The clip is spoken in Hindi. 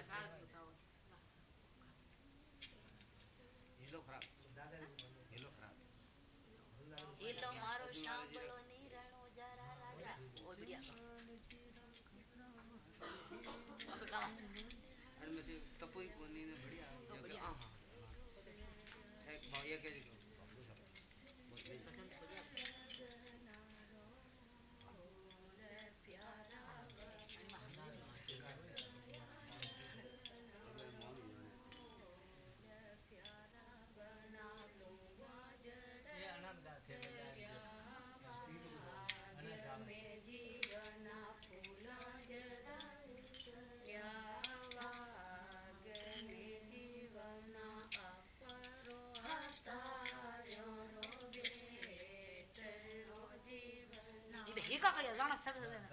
અરે બારે નિર્યા કઈ 是不是